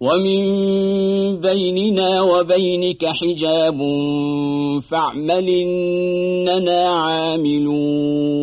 ومن بيننا وبينك حجاب فاعمل إننا عاملون.